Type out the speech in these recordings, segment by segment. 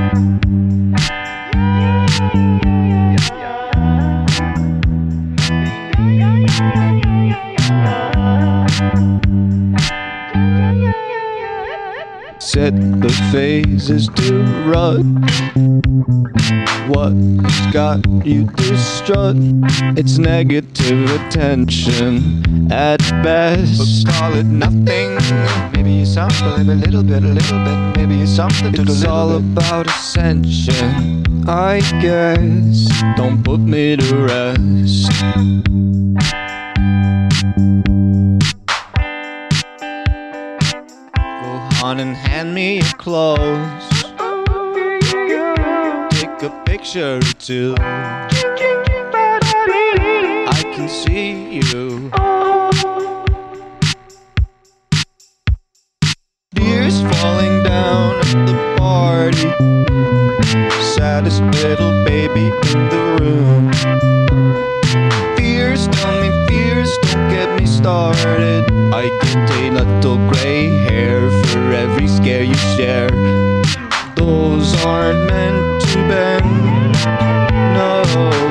Thank you. Set the phases to run. What's got you distraught? It's negative attention at best. But call it nothing. Maybe you something, a little bit, a little bit. Maybe something to It's all bit. about ascension, I guess. Don't put me to rest. On and hand me your clothes. Take a picture or two. I can see you. Beers falling down at the party. Saddest little baby in the room. Get started. I get a little gray hair for every scare you share. Those aren't meant to bend. No,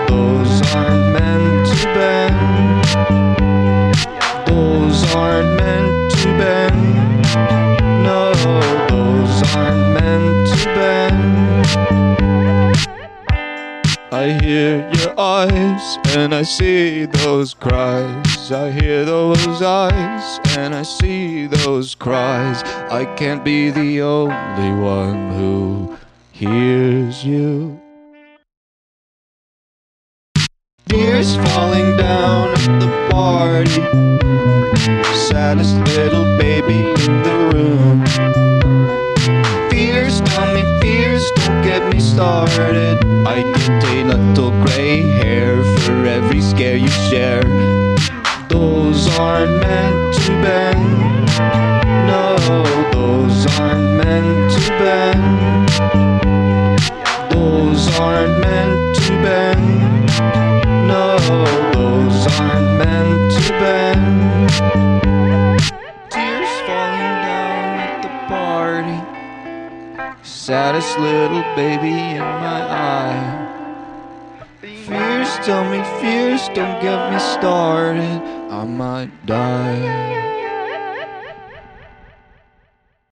I hear your eyes and I see those cries. I hear those eyes and I see those cries. I can't be the only one who hears you. Tears falling down at the party. Saddest little baby in the room. Fears, tell me fears, don't get me started. Share. Those aren't meant to bend. No, those aren't meant to bend. Those aren't meant to bend. No, those aren't meant to bend. Tears falling down at the party. Saddest little baby in my eye. Fears, tell me fears, don't get me started. I might die.